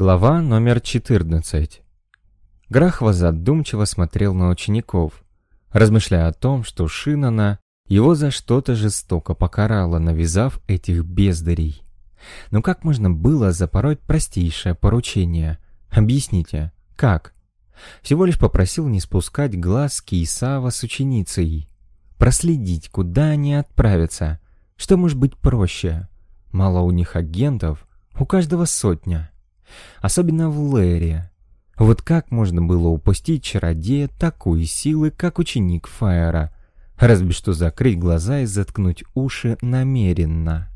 Глава номер 14. Грахва задумчиво смотрел на учеников, размышляя о том, что Шинана его за что-то жестоко покарала, навязав этих бездарей. Но как можно было запороть простейшее поручение? Объясните, как? Всего лишь попросил не спускать глаз с Кейсава с ученицей. Проследить, куда они отправятся. Что может быть проще? Мало у них агентов, у каждого сотня. Особенно в Лэре. Вот как можно было упустить чародея такой силы, как ученик Фаера? Разве что закрыть глаза и заткнуть уши намеренно.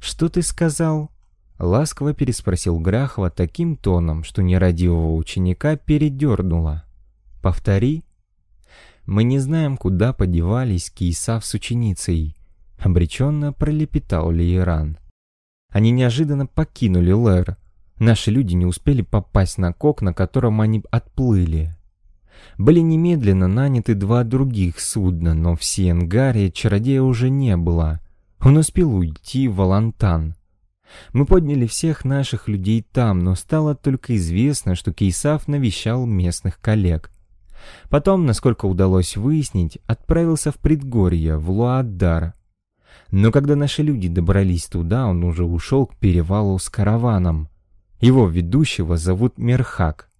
«Что ты сказал?» Ласково переспросил Грахова таким тоном, что нерадивого ученика передернуло. «Повтори». «Мы не знаем, куда подевались Киесав с ученицей», — обреченно пролепетал Лиеран. Они неожиданно покинули Лэр. Наши люди не успели попасть на кок, на котором они отплыли. Были немедленно наняты два других судна, но в Сиенгаре чародея уже не было. Он успел уйти в Валантан. Мы подняли всех наших людей там, но стало только известно, что Кейсав навещал местных коллег. Потом, насколько удалось выяснить, отправился в предгорье, в Луаддар, но когда наши люди добрались туда, он уже ушел к перевалу с караваном. Его ведущего зовут Мерхак.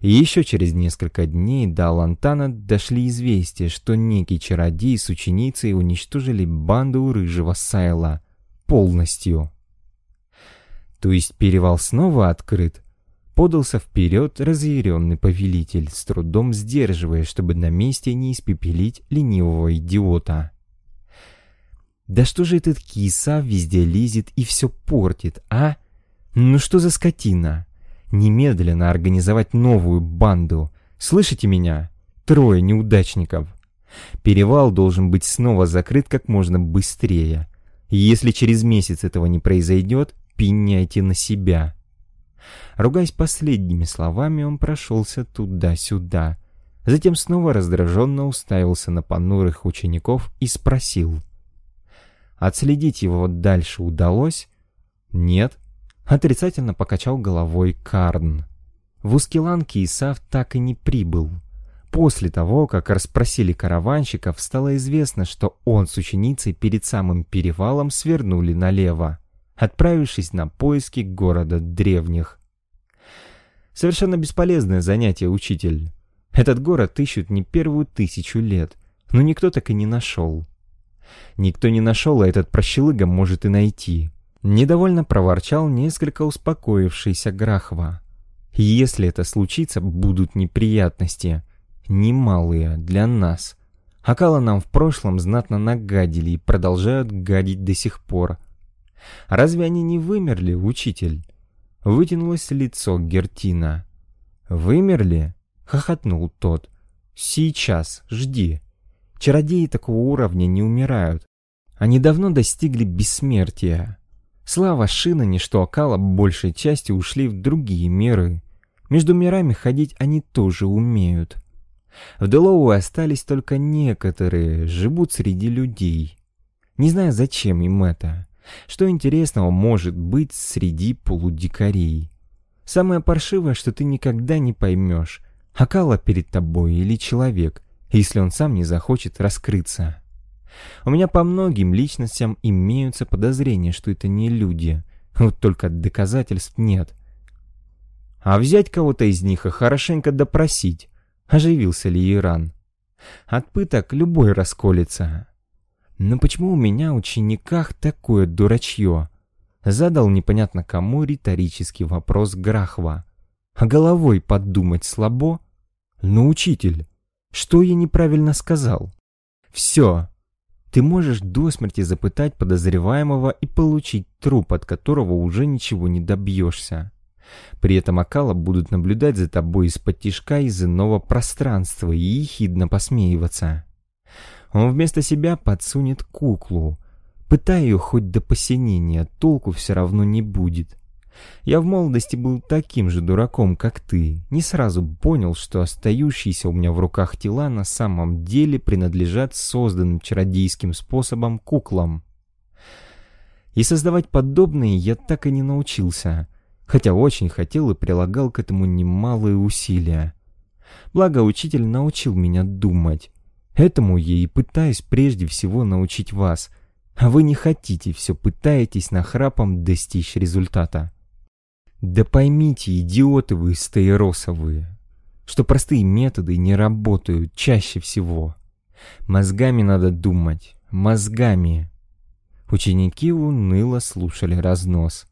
И еще через несколько дней до Алантана дошли известия, что некий чародей с ученицей уничтожили банду рыжего Сайла полностью. То есть перевал снова открыт? Подался вперед разъяренный повелитель, с трудом сдерживая, чтобы на месте не испепелить ленивого идиота. Да что же этот киса везде лезет и все портит, а? Ну что за скотина? Немедленно организовать новую банду. Слышите меня? Трое неудачников. Перевал должен быть снова закрыт как можно быстрее. Если через месяц этого не произойдет, пеняйте на себя. Ругаясь последними словами, он прошелся туда-сюда. Затем снова раздраженно уставился на понурых учеников и спросил — Отследить его дальше удалось? Нет. Отрицательно покачал головой Карн. В Ускелан Исав так и не прибыл. После того, как расспросили караванщиков, стало известно, что он с ученицей перед самым перевалом свернули налево, отправившись на поиски города древних. Совершенно бесполезное занятие, учитель. Этот город ищут не первую тысячу лет, но никто так и не нашел. Никто не нашел, а этот прощелыга может и найти. Недовольно проворчал несколько успокоившийся Грахва. Если это случится, будут неприятности. Немалые для нас. Акала нам в прошлом знатно нагадили и продолжают гадить до сих пор. Разве они не вымерли, учитель? Вытянулось лицо Гертина. «Вымерли?» — хохотнул тот. «Сейчас, жди». Чародеи такого уровня не умирают. Они давно достигли бессмертия. Слава Шинани, что Акала большей части ушли в другие миры. Между мирами ходить они тоже умеют. В Делоу остались только некоторые, живут среди людей. Не знаю, зачем им это. Что интересного может быть среди полудикарей? Самое паршивое, что ты никогда не поймешь, Акала перед тобой или человек, если он сам не захочет раскрыться. У меня по многим личностям имеются подозрения, что это не люди. Вот только доказательств нет. А взять кого-то из них и хорошенько допросить, оживился ли Иран. От пыток любой расколется. Но почему у меня учениках такое дурачье? Задал непонятно кому риторический вопрос Грахва. А головой подумать слабо? Ну, учитель, что я неправильно сказал? Все. Ты можешь до смерти запытать подозреваемого и получить труп, от которого уже ничего не добьешься. При этом Акала будут наблюдать за тобой из-под тишка из иного пространства и ехидно посмеиваться. Он вместо себя подсунет куклу. Пытай ее хоть до посинения, толку все равно не будет. Я в молодости был таким же дураком, как ты. Не сразу понял, что остающиеся у меня в руках тела на самом деле принадлежат созданным чародейским способом куклам. И создавать подобные я так и не научился. хотя очень хотел и прилагал к этому немалые усилия. Благо учитель научил меня думать. Этому я и пытаюсь прежде всего научить вас, а вы не хотите, все пытаетесь нахрапом достичь результата. Да поймите, идиоты вы стаиросовые, что простые методы не работают чаще всего. Мозгами надо думать, мозгами. Ученики уныло слушали разнос.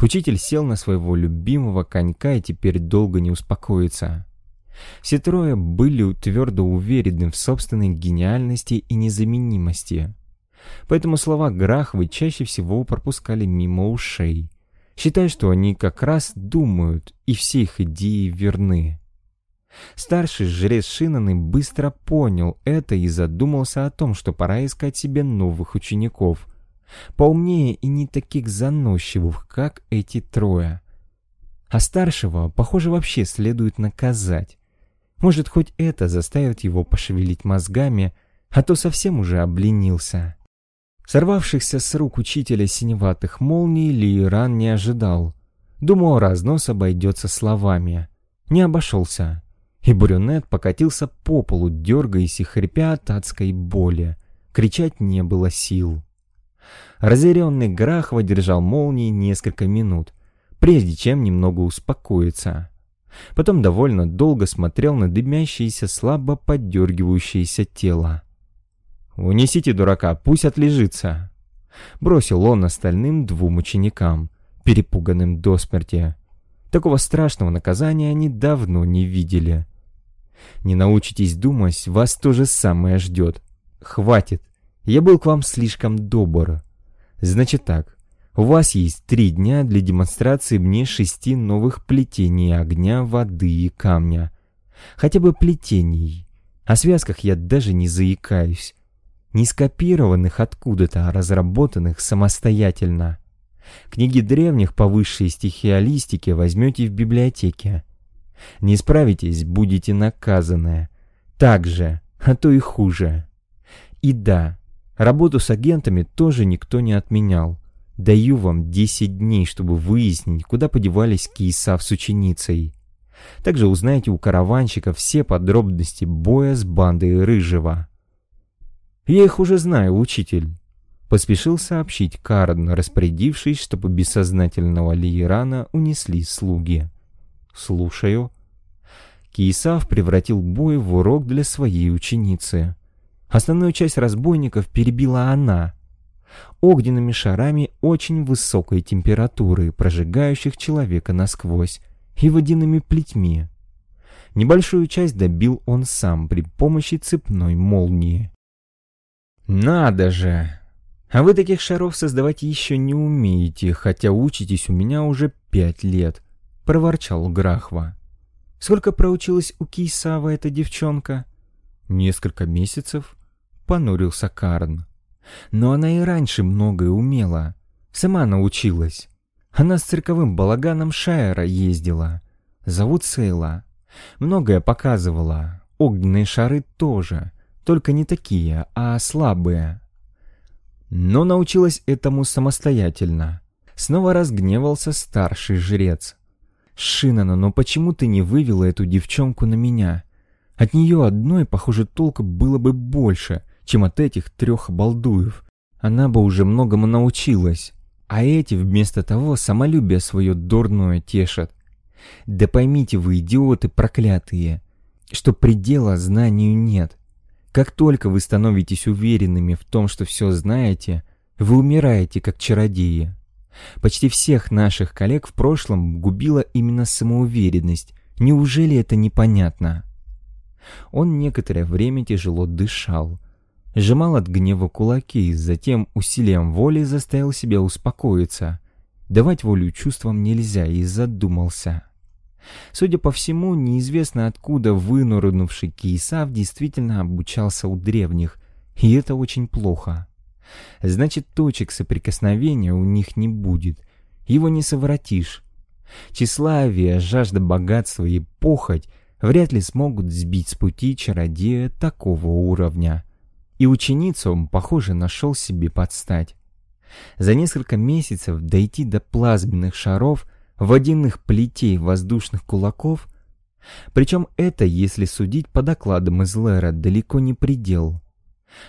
Учитель сел на своего любимого конька и теперь долго не успокоится. Все трое были твердо уверены в собственной гениальности и незаменимости. Поэтому слова Грахвы чаще всего пропускали мимо ушей, считая, что они как раз думают, и все их идеи верны. Старший жрец Шинаны быстро понял это и задумался о том, что пора искать себе новых учеников, поумнее и не таких заносчивых, как эти трое. А старшего, похоже, вообще следует наказать. Может, хоть это заставит его пошевелить мозгами, а то совсем уже обленился. Сорвавшихся с рук учителя синеватых молний Лииран не ожидал. Думал, разнос обойдется словами. Не обошелся и брюнет покатился по полу, дергаясь и хрипя от адской боли. Кричать не было сил. Разъяренный Грахва держал молнии несколько минут, прежде чем немного успокоиться. Потом довольно долго смотрел на дымящееся, слабо поддергивающееся тело. «Унесите дурака, пусть отлежится!» Бросил он остальным двум ученикам, перепуганным до смерти. Такого страшного наказания они давно не видели. Не научитесь думать, вас то же самое ждет. Хватит. Я был к вам слишком добр. Значит так. У вас есть три дня для демонстрации мне шести новых плетений огня, воды и камня. Хотя бы плетений. О связках я даже не заикаюсь. Не скопированных откуда-то, а разработанных самостоятельно. Книги древних по высшей стихиалистике возьмете в библиотеке. Не справитесь, будете наказаны. Так же, а то и хуже. И да, работу с агентами тоже никто не отменял. Даю вам 10 дней, чтобы выяснить, куда подевались Киесав с ученицей. Также узнаете у караванщика все подробности боя с бандой Рыжего. «Я их уже знаю, учитель», — поспешил сообщить Карн, распорядившись, чтобы бессознательного Лиерана унесли слуги. «Слушаю». Киесав превратил бой в урок для своей ученицы. Основную часть разбойников перебила она. Огненными шарами очень высокой температуры, прожигающих человека насквозь, и водяными плетьми. Небольшую часть добил он сам при помощи цепной молнии. «Надо же! А вы таких шаров создавать еще не умеете, хотя учитесь у меня уже пять лет проворчал Грахва. «Сколько проучилась у Кейсава эта девчонка?» «Несколько месяцев», — понурился Карн. «Но она и раньше многое умела. Сама научилась. Она с цирковым балаганом Шайера ездила. Зовут Сейла. Многое показывала. Огненные шары тоже. Только не такие, а слабые. Но научилась этому самостоятельно. Снова разгневался старший жрец. «Шинана, но почему ты не вывела эту девчонку на меня? От нее одной, похоже, толка было бы больше, чем от этих трех обалдуев. Она бы уже многому научилась. А эти вместо того самолюбие свое дурное тешат. Да поймите вы, идиоты проклятые, что предела знанию нет. Как только вы становитесь уверенными в том, что все знаете, вы умираете как чародеи. Почти всех наших коллег в прошлом губила именно самоуверенность. Неужели это непонятно? Он некоторое время тяжело дышал, сжимал от гнева кулаки, затем усилием воли заставил себя успокоиться. Давать волю чувствам нельзя и задумался. Судя по всему, неизвестно откуда вынурнувший Киесав действительно обучался у древних, и это очень плохо. Значит, точек соприкосновения у них не будет. Его не совратишь. Тщеславие, жажда богатства и похоть вряд ли смогут сбить с пути чародея такого уровня. И ученицу он, похоже, нашел себе подстать. За несколько месяцев дойти до плазменных шаров водяных плетей воздушных кулаков. Причем это, если судить по докладам из Лера, далеко не предел.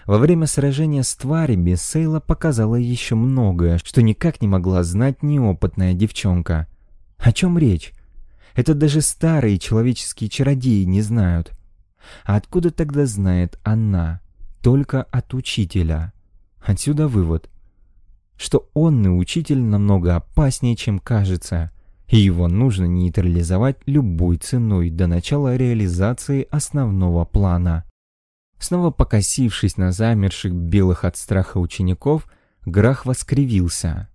Во время сражения с тварями Сейла показала еще многое, что никак не могла знать неопытная девчонка. О чем речь? Это даже старые человеческие чародеи не знают. А откуда тогда знает она? Только от учителя. Отсюда вывод, что онный учитель намного опаснее, чем кажется, и его нужно нейтрализовать любой ценой до начала реализации основного плана. Снова покосившись на замерших белых от страха учеников, Грах воскривился.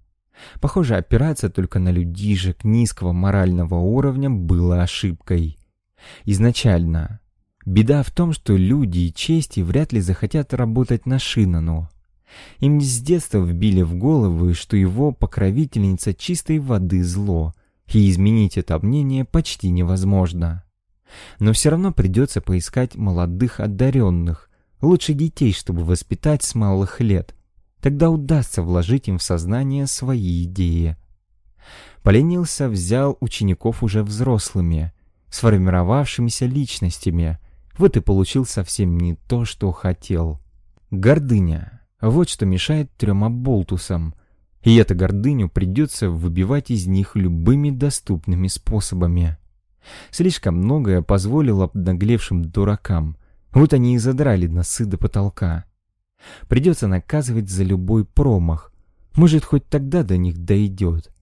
Похоже, опираться только на людишек низкого морального уровня было ошибкой. Изначально. Беда в том, что люди и чести вряд ли захотят работать на Шинану. Им с детства вбили в головы, что его покровительница чистой воды зло, и изменить это мнение почти невозможно. Но все равно придется поискать молодых одаренных, лучше детей, чтобы воспитать с малых лет. Тогда удастся вложить им в сознание свои идеи. Поленился взял учеников уже взрослыми, сформировавшимися личностями. Вот и получил совсем не то, что хотел. Гордыня. Вот что мешает трем оболтусам. И эту гордыню придется выбивать из них любыми доступными способами. Слишком многое позволило обнаглевшим дуракам. Вот они и задрали носы до потолка. Придется наказывать за любой промах. Может, хоть тогда до них дойдет.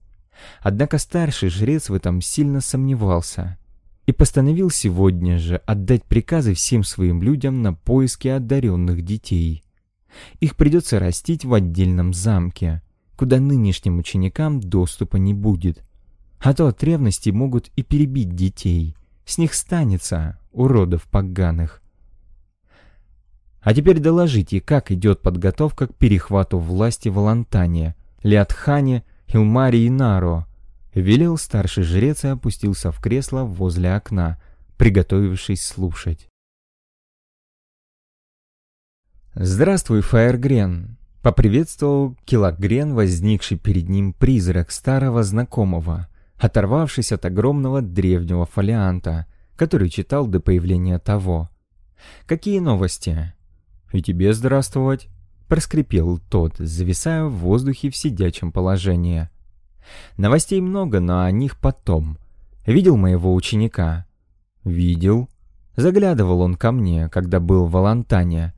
Однако старший жрец в этом сильно сомневался и постановил сегодня же отдать приказы всем своим людям на поиски одаренных детей. Их придется растить в отдельном замке, куда нынешним ученикам доступа не будет. А то от ревности могут и перебить детей. С них станется, уродов поганых. А теперь доложите, как идет подготовка к перехвату власти в Алантане, Лиатхане, Илмаре и Наро. Велел старший жрец и опустился в кресло возле окна, приготовившись слушать. «Здравствуй, Фаергрен!» — поприветствовал Килогрен, возникший перед ним призрак старого знакомого, оторвавшись от огромного древнего фолианта, который читал до появления того. «Какие новости?» «И тебе здравствовать!» — проскрипел тот, зависая в воздухе в сидячем положении. «Новостей много, но о них потом. Видел моего ученика?» «Видел». Заглядывал он ко мне, когда был в Алантане.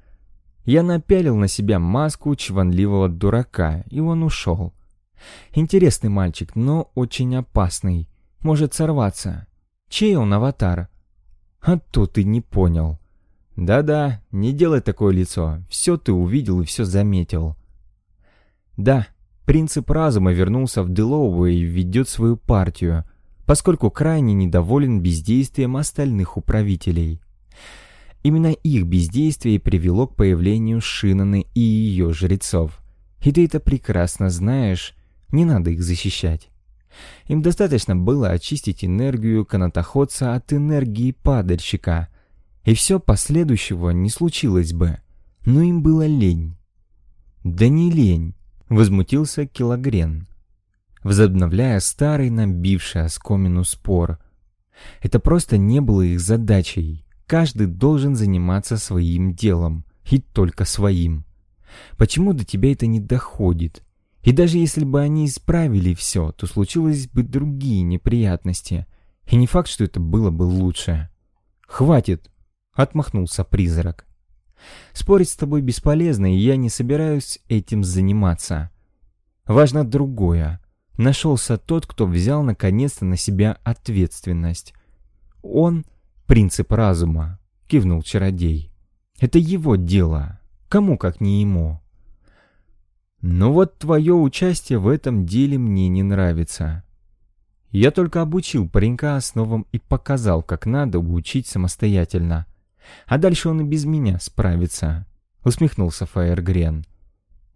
Я напялил на себя маску чванливого дурака, и он ушел. Интересный мальчик, но очень опасный. Может сорваться. Чей он аватар? А то ты не понял. Да-да, не делай такое лицо. Все ты увидел и все заметил. Да, принцип разума вернулся в Делоуэ и ведет свою партию, поскольку крайне недоволен бездействием остальных управителей. Именно их бездействие привело к появлению Шинаны и ее жрецов. И ты это прекрасно знаешь, не надо их защищать. Им достаточно было очистить энергию канатоходца от энергии падальщика – и все последующего не случилось бы, но им было лень. «Да не лень», — возмутился Килогрен, возобновляя старый набивший оскомину спор. Это просто не было их задачей. Каждый должен заниматься своим делом, и только своим. Почему до тебя это не доходит? И даже если бы они исправили все, то случилось бы другие неприятности. И не факт, что это было бы лучше. Хватит, Отмахнулся призрак. Спорить с тобой бесполезно, и я не собираюсь этим заниматься. Важно другое. Нашелся тот, кто взял наконец-то на себя ответственность. Он — принцип разума, кивнул чародей. Это его дело. Кому, как не ему. Но вот твое участие в этом деле мне не нравится. Я только обучил паренька основам и показал, как надо учить самостоятельно. А дальше он и без меня справится», — усмехнулся Фаергрен.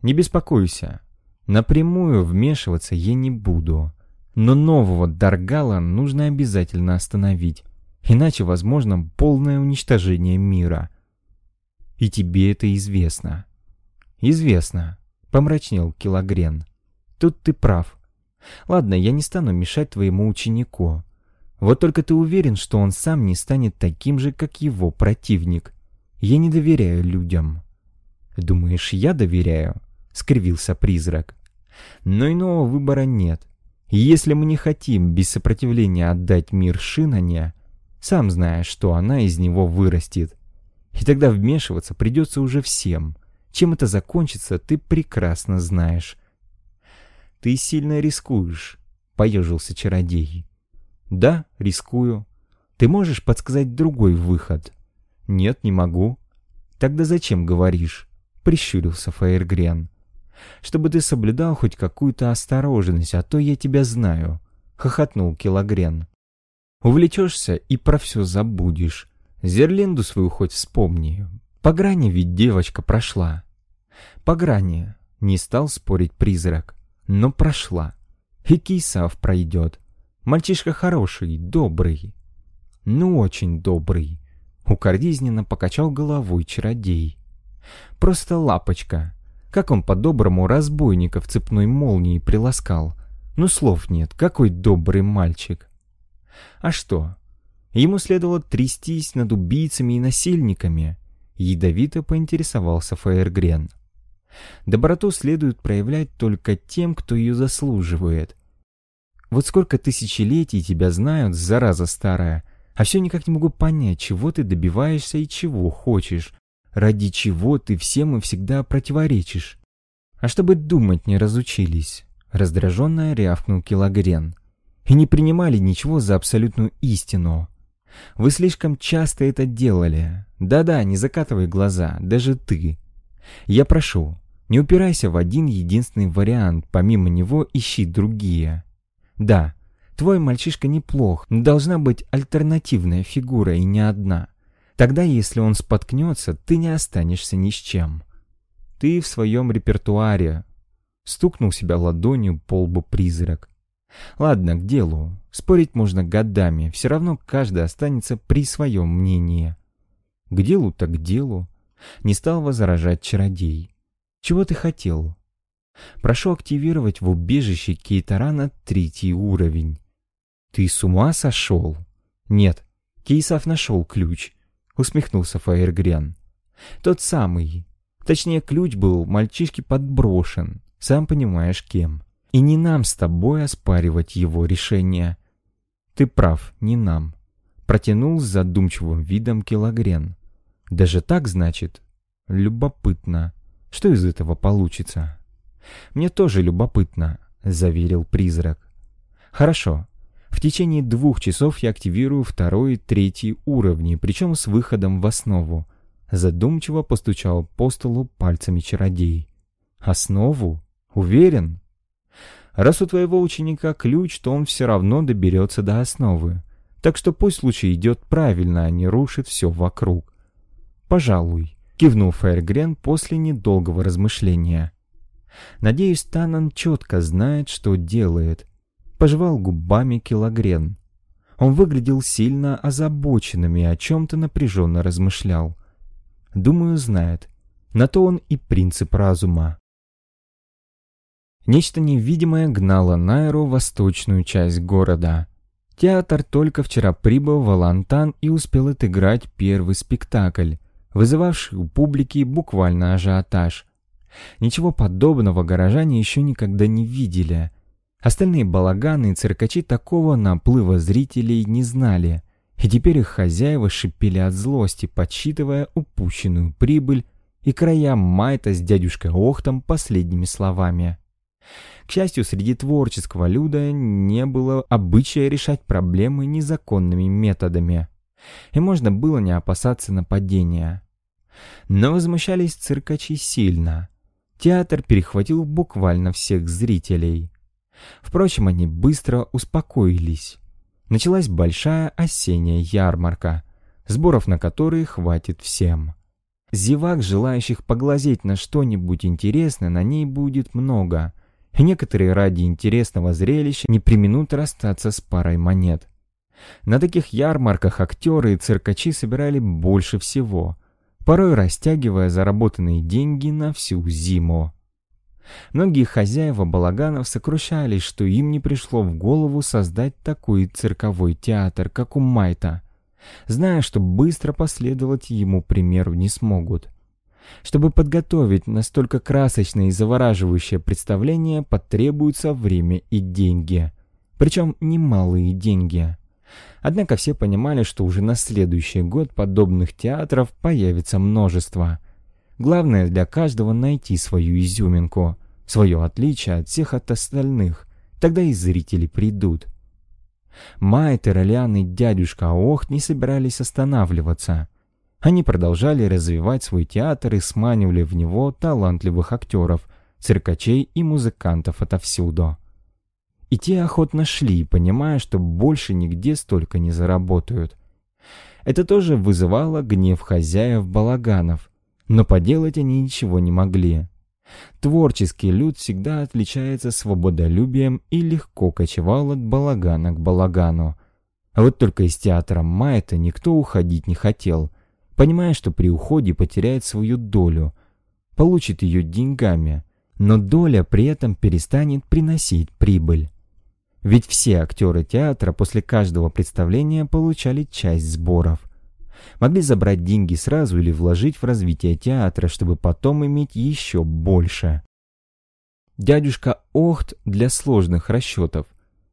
«Не беспокойся. Напрямую вмешиваться я не буду. Но нового Даргала нужно обязательно остановить, иначе возможно полное уничтожение мира. И тебе это известно». «Известно», — помрачнел Килогрен. «Тут ты прав. Ладно, я не стану мешать твоему ученику. Вот только ты уверен, что он сам не станет таким же, как его противник. Я не доверяю людям. Думаешь, я доверяю? Скривился призрак. Но иного выбора нет. Если мы не хотим без сопротивления отдать мир Шинане, сам знаешь, что она из него вырастет. И тогда вмешиваться придется уже всем. Чем это закончится, ты прекрасно знаешь. Ты сильно рискуешь, поежился чародей. Да, рискую. Ты можешь подсказать другой выход? Нет, не могу. Тогда зачем говоришь? Прищурился Фаергрен. Чтобы ты соблюдал хоть какую-то осторожность, а то я тебя знаю, хохотнул Килогрен. Увлечешься и про все забудешь. Зерлинду свою хоть вспомни. По грани ведь девочка прошла. По грани, не стал спорить призрак, но прошла. И Кейсав пройдет. Мальчишка хороший, добрый. Ну, очень добрый. Укоризненно покачал головой чародей. Просто лапочка. Как он по-доброму в цепной молнии приласкал. Ну, слов нет, какой добрый мальчик. А что? Ему следовало трястись над убийцами и насильниками. Ядовито поинтересовался Фаергрен. Доброту следует проявлять только тем, кто ее заслуживает. Вот сколько тысячелетий тебя знают, зараза старая, а все никак не могу понять, чего ты добиваешься и чего хочешь, ради чего ты всем и всегда противоречишь. А чтобы думать не разучились, раздраженно рявкнул Килогрен, и не принимали ничего за абсолютную истину. Вы слишком часто это делали. Да-да, не закатывай глаза, даже ты. Я прошу, не упирайся в один единственный вариант, помимо него ищи другие. Да, твой мальчишка неплох, но должна быть альтернативная фигура и не одна. Тогда, если он споткнется, ты не останешься ни с чем. Ты в своем репертуаре. Стукнул себя ладонью по лбу призрак. Ладно, к делу. Спорить можно годами, все равно каждый останется при своем мнении. К делу так к делу. Не стал возражать чародей. Чего ты хотел? Прошу активировать в убежище Кейтарана третий уровень. Ты с ума сошел? Нет, Кейсов нашел ключ, усмехнулся Фаергрен. Тот самый. Точнее, ключ был мальчишке подброшен, сам понимаешь кем. И не нам с тобой оспаривать его решение. Ты прав, не нам. Протянул с задумчивым видом Килогрен. Даже так, значит? Любопытно. Что из этого получится? Мне тоже любопытно, заверил призрак. Хорошо. В течение двух часов я активирую второй и третий уровни, причем с выходом в основу. Задумчиво постучал по столу пальцами чародей. Основу? Уверен? Раз у твоего ученика ключ, то он все равно доберется до основы. Так что пусть случай идет правильно, а не рушит все вокруг. Пожалуй, кивнул Фаергрен после недолгого размышления. Надеюсь, Танан четко знает, что делает. Пожевал губами Килогрен. Он выглядел сильно озабоченным и о чем-то напряженно размышлял. Думаю, знает. На то он и принцип разума. Нечто невидимое гнало Найру восточную часть города. Театр только вчера прибыл в Алантан и успел отыграть первый спектакль, вызывавший у публики буквально ажиотаж. Ничего подобного горожане еще никогда не видели. Остальные балаганы и циркачи такого наплыва зрителей не знали, и теперь их хозяева шипели от злости, подсчитывая упущенную прибыль и края Майта с дядюшкой Охтом последними словами. К счастью, среди творческого люда не было обычая решать проблемы незаконными методами, и можно было не опасаться нападения. Но возмущались циркачи сильно. Театр перехватил буквально всех зрителей. Впрочем, они быстро успокоились. Началась большая осенняя ярмарка, сборов на которые хватит всем. Зевак, желающих поглазеть на что-нибудь интересное, на ней будет много, и некоторые ради интересного зрелища не применут расстаться с парой монет. На таких ярмарках актеры и циркачи собирали больше всего, порой растягивая заработанные деньги на всю зиму. Многие хозяева балаганов сокрушались, что им не пришло в голову создать такой цирковой театр, как у Майта, зная, что быстро последовать ему примеру не смогут. Чтобы подготовить настолько красочное и завораживающее представление, потребуется время и деньги. Причем немалые деньги. Однако все понимали, что уже на следующий год подобных театров появится множество. Главное для каждого найти свою изюминку, свое отличие от всех от остальных. Тогда и зрители придут. Майтер, Олян и дядюшка Охт не собирались останавливаться. Они продолжали развивать свой театр и сманивали в него талантливых актеров, циркачей и музыкантов отовсюду. И те охотно шли, понимая, что больше нигде столько не заработают. Это тоже вызывало гнев хозяев балаганов, но поделать они ничего не могли. Творческий люд всегда отличается свободолюбием и легко кочевал от балагана к балагану. А вот только из театра Майта никто уходить не хотел, понимая, что при уходе потеряет свою долю, получит ее деньгами, но доля при этом перестанет приносить прибыль. Ведь все актеры театра после каждого представления получали часть сборов. Могли забрать деньги сразу или вложить в развитие театра, чтобы потом иметь еще больше. Дядюшка Охт для сложных расчетов.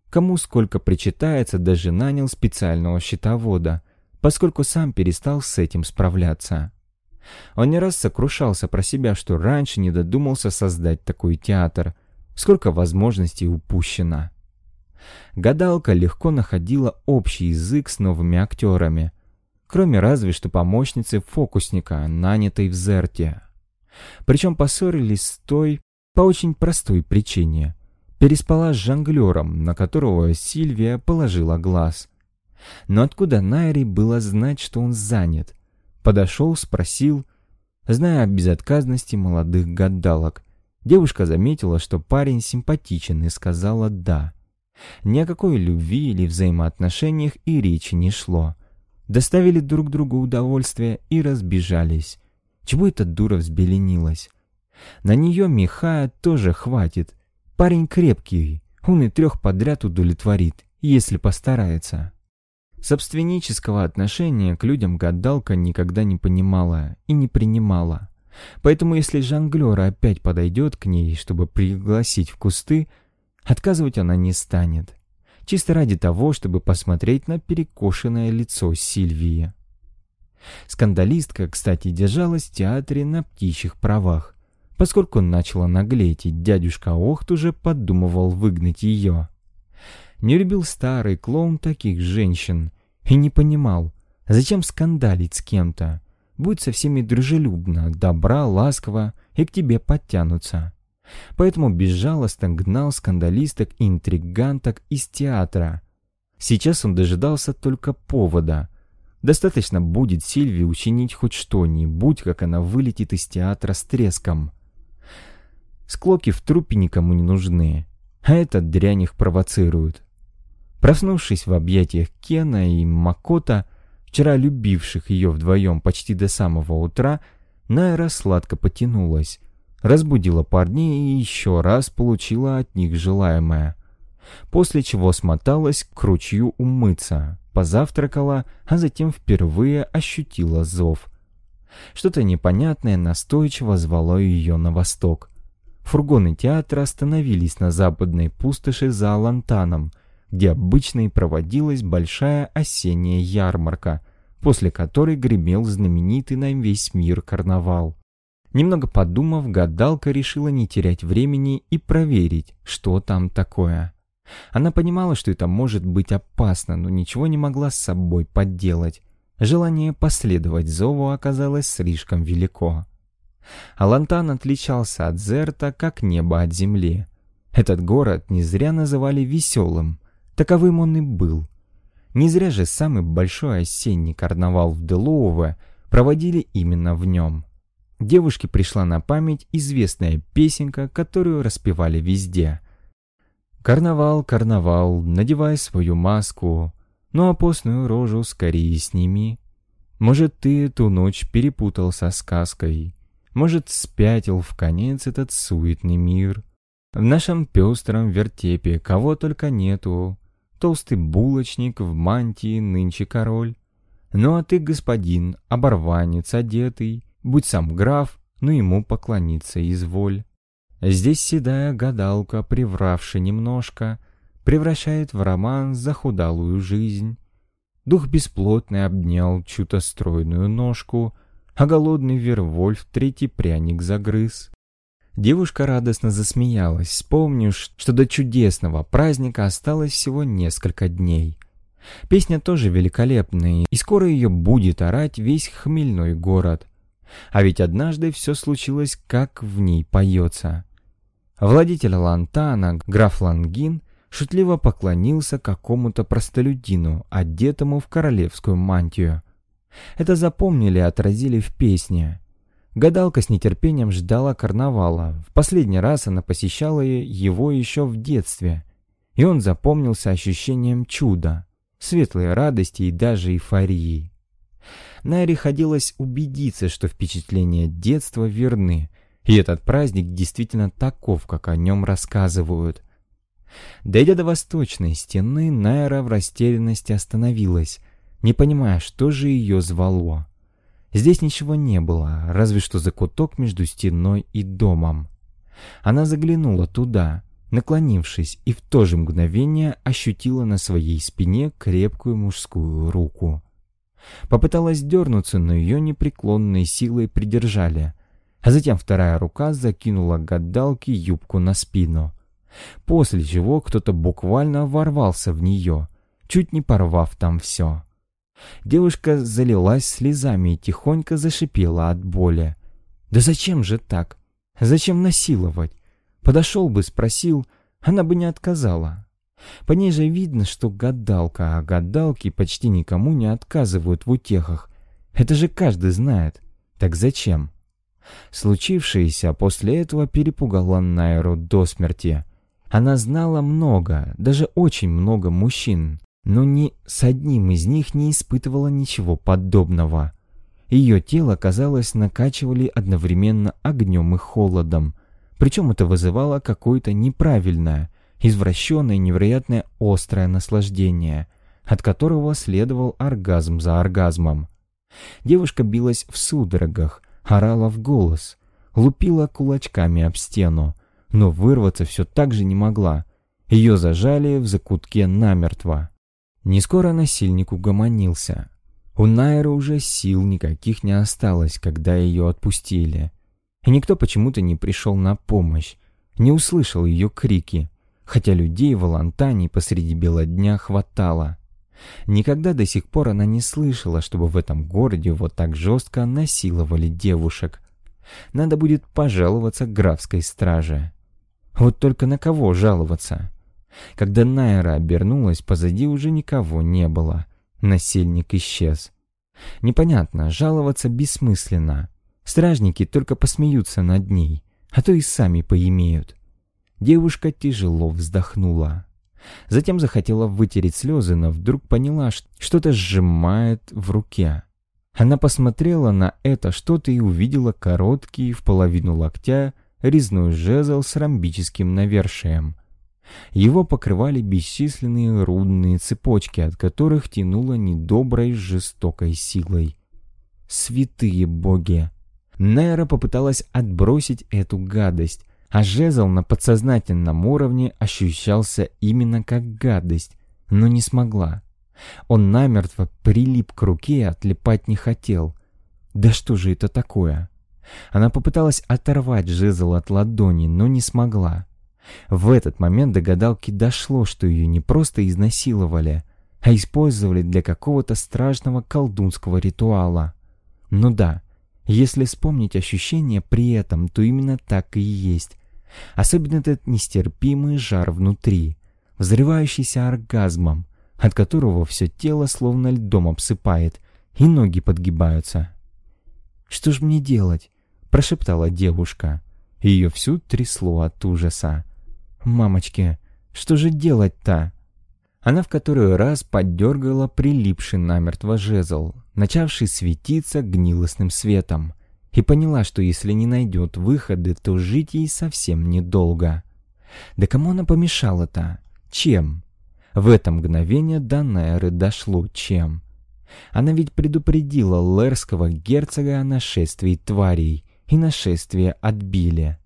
Кому сколько причитается, даже нанял специального счетовода, поскольку сам перестал с этим справляться. Он не раз сокрушался про себя, что раньше не додумался создать такой театр. Сколько возможностей упущено. Гадалка легко находила общий язык с новыми актерами, кроме разве что помощницы фокусника, нанятой в Зерте. Причем поссорились с той по очень простой причине. Переспала с жонглером, на которого Сильвия положила глаз. Но откуда Найри было знать, что он занят? Подошел, спросил, зная о безотказности молодых гадалок. Девушка заметила, что парень симпатичен и сказала «да». Ни о какой любви или взаимоотношениях и речи не шло. Доставили друг другу удовольствие и разбежались. Чего эта дура взбеленилась? На нее Михая тоже хватит. Парень крепкий, он и трех подряд удовлетворит, если постарается. Собственнического отношения к людям гадалка никогда не понимала и не принимала. Поэтому если жонглер опять подойдет к ней, чтобы пригласить в кусты, Отказывать она не станет. Чисто ради того, чтобы посмотреть на перекошенное лицо Сильвии. Скандалистка, кстати, держалась в театре на птичьих правах. Поскольку начала наглеть, и дядюшка Охт уже подумывал выгнать ее. Не любил старый клоун таких женщин и не понимал, зачем скандалить с кем-то. Будь со всеми дружелюбно, добра, ласково и к тебе подтянутся. Поэтому безжалостно гнал скандалисток и интриганток из театра. Сейчас он дожидался только повода. Достаточно будет Сильвии учинить хоть что-нибудь, как она вылетит из театра с треском. Склоки в трупе никому не нужны, а этот дрянь их провоцирует. Проснувшись в объятиях Кена и Макота, вчера любивших ее вдвоем почти до самого утра, Найра сладко потянулась, разбудила парней и еще раз получила от них желаемое. После чего смоталась к ручью умыться, позавтракала, а затем впервые ощутила зов. Что-то непонятное настойчиво звало ее на восток. Фургоны театра остановились на западной пустоши за Алантаном, где обычно и проводилась большая осенняя ярмарка, после которой гремел знаменитый на весь мир карнавал. Немного подумав, гадалка решила не терять времени и проверить, что там такое. Она понимала, что это может быть опасно, но ничего не могла с собой подделать. Желание последовать зову оказалось слишком велико. Алантан отличался от Зерта, как небо от земли. Этот город не зря называли веселым. Таковым он и был. Не зря же самый большой осенний карнавал в Делоуве проводили именно в нем. Девушке пришла на память известная песенка, которую распевали везде. «Карнавал, карнавал, надевай свою маску, ну а постную рожу скорее сними. Может, ты эту ночь перепутал со сказкой. Может, спятил в конец этот суетный мир. В нашем пестром вертепе кого только нету. Толстый булочник в мантии нынче король. Ну а ты, господин, оборванец одетый, будь сам граф, но ему поклониться изволь. Здесь седая гадалка, привравши немножко, превращает в роман захудалую жизнь. Дух бесплотный обнял чью-то стройную ножку — а голодный Вервольф третий пряник загрыз. Девушка радостно засмеялась, вспомнив, что до чудесного праздника осталось всего несколько дней. Песня тоже великолепная, и скоро ее будет орать весь хмельной город. А ведь однажды все случилось, как в ней поется. Владетель Лантана, граф Лангин, шутливо поклонился какому-то простолюдину, одетому в королевскую мантию. Это запомнили и отразили в песне. Гадалка с нетерпением ждала карнавала. В последний раз она посещала его еще в детстве. И он запомнился ощущением чуда, светлой радости и даже эйфории. Найре хотелось убедиться, что впечатления детства верны, и этот праздник действительно таков, как о нем рассказывают. Дойдя до восточной стены, Найра в растерянности остановилась, не понимая, что же ее звало. Здесь ничего не было, разве что закуток между стеной и домом. Она заглянула туда, наклонившись, и в то же мгновение ощутила на своей спине крепкую мужскую руку. Попыталась дернуться, но ее непреклонной силой придержали, а затем вторая рука закинула гадалке юбку на спину, после чего кто-то буквально ворвался в нее, чуть не порвав там все. Девушка залилась слезами и тихонько зашипела от боли. «Да зачем же так? Зачем насиловать? Подошел бы, спросил, она бы не отказала. По ней же видно, что гадалка, а гадалки почти никому не отказывают в утехах. Это же каждый знает. Так зачем?» Случившееся после этого перепугало Найру до смерти. Она знала много, даже очень много мужчин, но ни с одним из них не испытывала ничего подобного. Ее тело, казалось, накачивали одновременно огнем и холодом, причем это вызывало какое-то неправильное, извращенное, невероятное острое наслаждение, от которого следовал оргазм за оргазмом. Девушка билась в судорогах, орала в голос, лупила кулачками об стену, но вырваться все так же не могла. Ее зажали в закутке намертво. Не скоро насильник угомонился. У Найры уже сил никаких не осталось, когда ее отпустили. И никто почему-то не пришел на помощь, не услышал ее крики, хотя людей в Алантане посреди бела дня хватало. Никогда до сих пор она не слышала, чтобы в этом городе вот так жестко насиловали девушек. Надо будет пожаловаться графской страже. Вот только на кого жаловаться? Когда Найра обернулась, позади уже никого не было. Насильник исчез. Непонятно, жаловаться бессмысленно. Стражники только посмеются над ней, а то и сами поимеют. Девушка тяжело вздохнула. Затем захотела вытереть слезы, но вдруг поняла, что что-то сжимает в руке. Она посмотрела на это что-то и увидела короткий в половину локтя резной жезл с ромбическим навершием. Его покрывали бесчисленные рудные цепочки, от которых тянуло недоброй жестокой силой. Святые боги! Нейра попыталась отбросить эту гадость, а жезл на подсознательном уровне ощущался именно как гадость, но не смогла. Он намертво прилип к руке и отлипать не хотел. Да что же это такое? Она попыталась оторвать жезл от ладони, но не смогла. В этот момент до гадалки дошло, что ее не просто изнасиловали, а использовали для какого-то страшного колдунского ритуала. Ну да, если вспомнить ощущения при этом, то именно так и есть. Особенно этот нестерпимый жар внутри, взрывающийся оргазмом, от которого все тело словно льдом обсыпает, и ноги подгибаются. «Что ж мне делать?» – прошептала девушка. Ее всю трясло от ужаса. Мамочки, что же делать-то? Она в который раз поддергала прилипший намертво жезл, начавший светиться гнилостным светом, и поняла, что если не найдет выходы, то жить ей совсем недолго. Да кому она помешала-то? Чем? В это мгновение до Найры дошло чем. Она ведь предупредила лерского герцога о нашествии тварей, и нашествие отбили.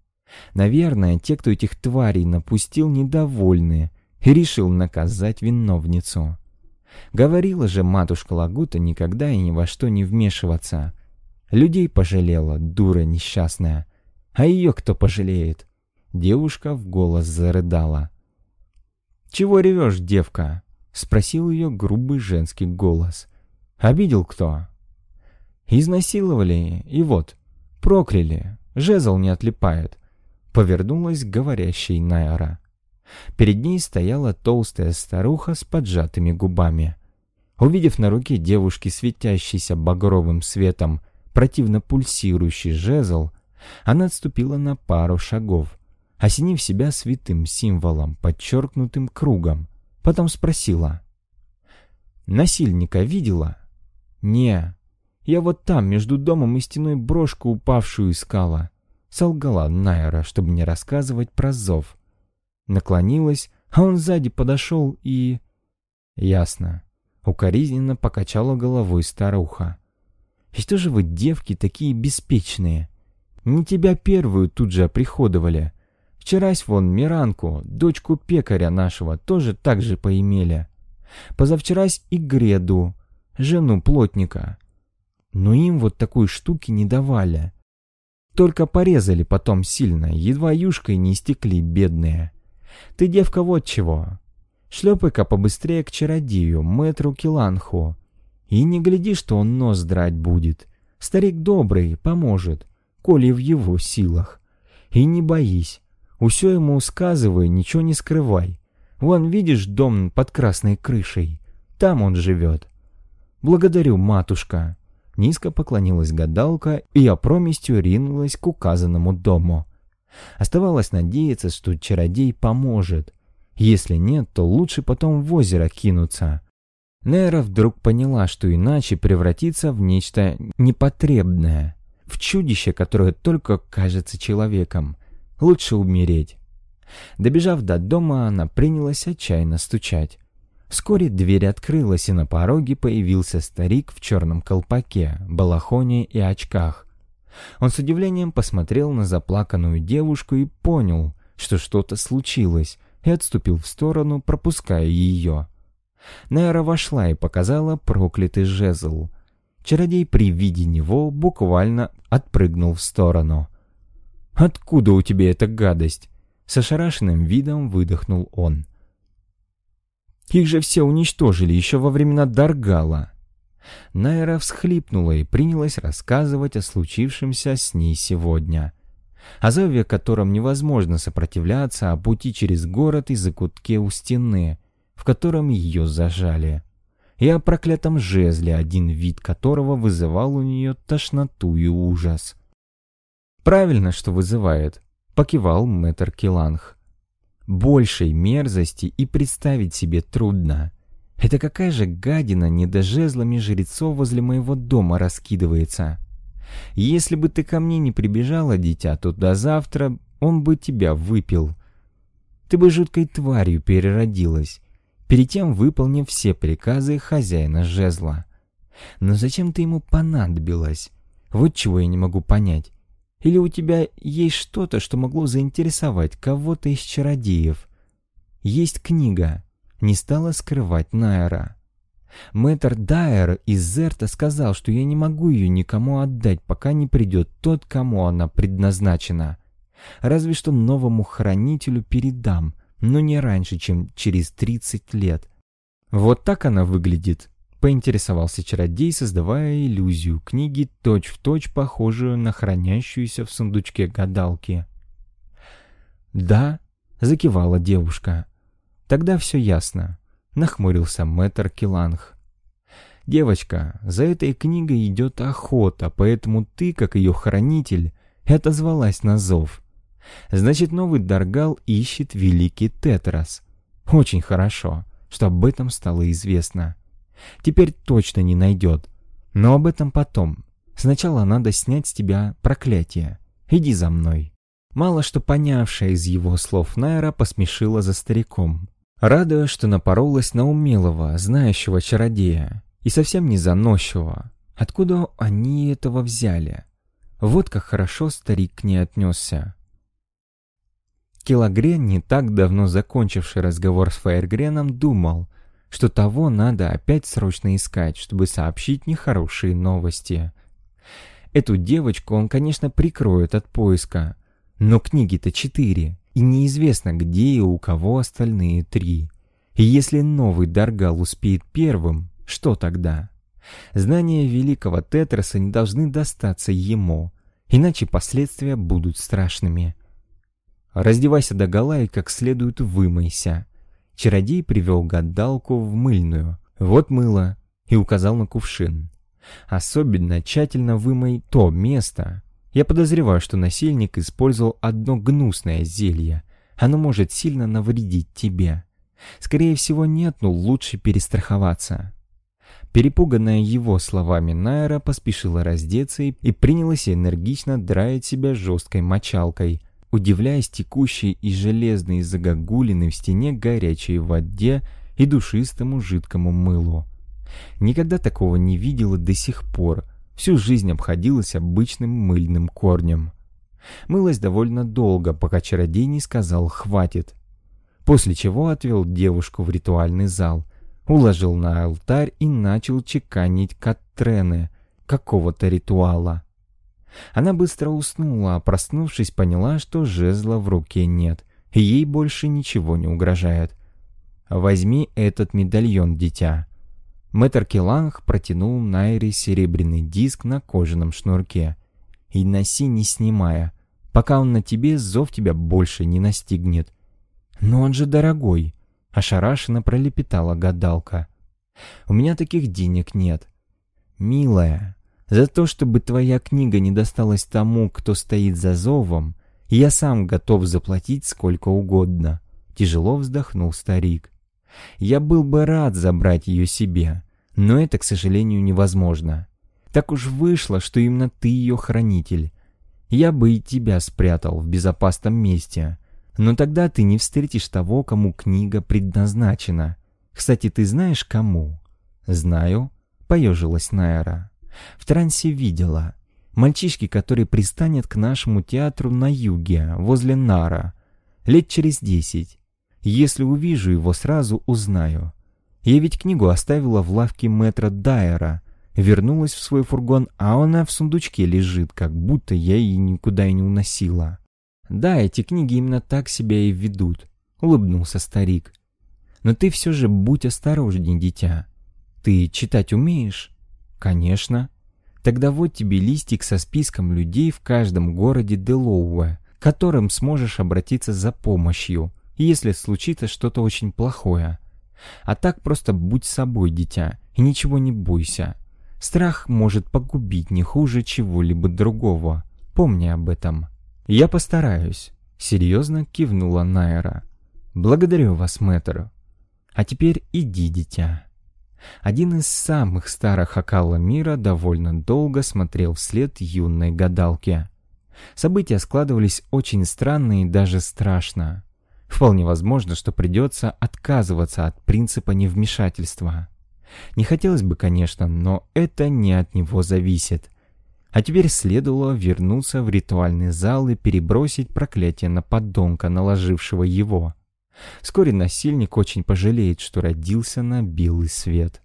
Наверное, те, кто этих тварей напустил, недовольны и решил наказать виновницу. Говорила же матушка Лагута никогда и ни во что не вмешиваться. Людей пожалела, дура несчастная. А ее кто пожалеет? Девушка в голос зарыдала. «Чего ревешь, девка?» — спросил ее грубый женский голос. «Обидел кто?» «Изнасиловали, и вот, прокляли, жезл не отлипает», — повернулась говорящей Найара. Перед ней стояла толстая старуха с поджатыми губами. Увидев на руке девушки светящийся багровым светом противно пульсирующий жезл, она отступила на пару шагов, осенив себя святым символом, подчеркнутым кругом. Потом спросила. «Насильника видела?» «Не. Я вот там, между домом и стеной брошку упавшую искала». Солгала Найра, чтобы не рассказывать про зов. Наклонилась, а он сзади подошел и... Ясно. Укоризненно покачала головой старуха. И что же вы, девки, такие беспечные? Не тебя первую тут же оприходовали. Вчерась вон Миранку, дочку пекаря нашего, тоже так же поимели. Позавчерась и Греду, жену плотника. Но им вот такой штуки не давали. Только порезали потом сильно, едва юшкой не истекли бедные. Ты, девка, вот чего. Шлепай-ка побыстрее к чародею, мэтру Киланху. И не гляди, что он нос драть будет. Старик добрый, поможет, коли в его силах. И не боись, усё ему сказывай, ничего не скрывай. Вон, видишь дом под красной крышей? Там он живет. Благодарю, матушка. Низко поклонилась гадалка и опроместью ринулась к указанному дому. Оставалось надеяться, что чародей поможет. Если нет, то лучше потом в озеро кинуться. Нера вдруг поняла, что иначе превратится в нечто непотребное, в чудище, которое только кажется человеком. Лучше умереть. Добежав до дома, она принялась отчаянно стучать. Вскоре дверь открылась, и на пороге появился старик в черном колпаке, балахоне и очках. Он с удивлением посмотрел на заплаканную девушку и понял, что что-то случилось, и отступил в сторону, пропуская ее. Нейра вошла и показала проклятый жезл. Чародей при виде него буквально отпрыгнул в сторону. «Откуда у тебя эта гадость?» С ошарашенным видом выдохнул он. «Их же все уничтожили еще во времена Даргала». Найра всхлипнула и принялась рассказывать о случившемся с ней сегодня. О зове, которым невозможно сопротивляться, о пути через город и закутке у стены — в котором ее зажали, и о проклятом жезле, один вид которого вызывал у нее тошноту и ужас. «Правильно, что вызывает», — покивал мэтр Киланг. «Большей мерзости и представить себе трудно. Это какая же гадина не до жезлами жрецов возле моего дома раскидывается. Если бы ты ко мне не прибежала, дитя, то до завтра он бы тебя выпил. Ты бы жуткой тварью переродилась, перед тем выполнив все приказы хозяина жезла. Но зачем ты ему понадобилась? Вот чего я не могу понять. Или у тебя есть что-то, что могло заинтересовать кого-то из чародеев? Есть книга. Не стала скрывать Найра. Мэтр Дайер из Зерта сказал, что я не могу ее никому отдать, пока не придет тот, кому она предназначена. Разве что новому хранителю передам, но не раньше, чем через 30 лет. Вот так она выглядит, поинтересовался чародей, создавая иллюзию книги, точь-в-точь точь похожую на хранящуюся в сундучке гадалки. «Да», — закивала девушка. «Тогда все ясно», — нахмурился мэтр Киланг. «Девочка, за этой книгой идет охота, поэтому ты, как ее хранитель, отозвалась на зов. Значит, новый Даргал ищет великий Тетрас. Очень хорошо, что об этом стало известно. Теперь точно не найдет. Но об этом потом. Сначала надо снять с тебя проклятие. Иди за мной». Мало что понявшая из его слов Найра посмешила за стариком, радуя, что напоролась на умелого, знающего чародея, и совсем не заносчивого. Откуда они этого взяли? Вот как хорошо старик к ней отнесся. Килогрен, не так давно закончивший разговор с Фаергреном, думал, что того надо опять срочно искать, чтобы сообщить нехорошие новости. Эту девочку он, конечно, прикроет от поиска, но книги-то четыре, и неизвестно, где и у кого остальные три. И если новый Даргал успеет первым, что тогда? Знания великого Тетраса не должны достаться ему, иначе последствия будут страшными. Раздевайся до гола и как следует вымойся. Чародей привел гадалку в мыльную. Вот мыло. И указал на кувшин. Особенно тщательно вымой то место. Я подозреваю, что насильник использовал одно гнусное зелье. Оно может сильно навредить тебе. Скорее всего нет, но лучше перестраховаться. Перепуганная его словами Найра поспешила раздеться и принялась энергично драить себя жесткой мочалкой, удивляясь текущей из железной загогулины в стене горячей воде и душистому жидкому мылу. Никогда такого не видела до сих пор, всю жизнь обходилась обычным мыльным корнем. Мылась довольно долго, пока чародей не сказал «хватит», после чего отвел девушку в ритуальный зал, уложил на алтарь и начал чеканить катрены какого-то ритуала. Она быстро уснула, а проснувшись, поняла, что жезла в руке нет, ей больше ничего не угрожает. «Возьми этот медальон, дитя». Мэтр Келанг протянул Найре серебряный диск на кожаном шнурке. «И носи, не снимая. Пока он на тебе, зов тебя больше не настигнет». «Но он же дорогой», — ошарашенно пролепетала гадалка. «У меня таких денег нет». «Милая, за то, чтобы твоя книга не досталась тому, кто стоит за зовом, я сам готов заплатить сколько угодно. Тяжело вздохнул старик. Я был бы рад забрать ее себе, но это, к сожалению, невозможно. Так уж вышло, что именно ты ее хранитель. Я бы и тебя спрятал в безопасном месте, но тогда ты не встретишь того, кому книга предназначена. Кстати, ты знаешь, кому? Знаю, поежилась Найра. В трансе видела. Мальчишки, который пристанет к нашему театру на юге, возле Нара. Лет через десять. Если увижу его, сразу узнаю. Я ведь книгу оставила в лавке мэтра Дайера. Вернулась в свой фургон, а она в сундучке лежит, как будто я ее никуда и не уносила. Да, эти книги именно так себя и ведут, улыбнулся старик. Но ты все же будь осторожней, дитя. Ты читать умеешь? Конечно. Тогда вот тебе листик со списком людей в каждом городе Делоуэ, к которым сможешь обратиться за помощью, если случится что-то очень плохое. А так просто будь собой, дитя, и ничего не бойся. Страх может погубить не хуже чего-либо другого. Помни об этом. Я постараюсь, серьезно кивнула Найра. Благодарю вас, мэтр. А теперь иди, дитя. Один из самых старых Акала мира довольно долго смотрел вслед юной гадалке. События складывались очень странно и даже страшно. Вполне возможно, что придется отказываться от принципа невмешательства. Не хотелось бы, конечно, но это не от него зависит. А теперь следовало вернуться в ритуальный зал и перебросить проклятие на подонка, наложившего его. Вскоре насильник очень пожалеет, что родился на белый свет.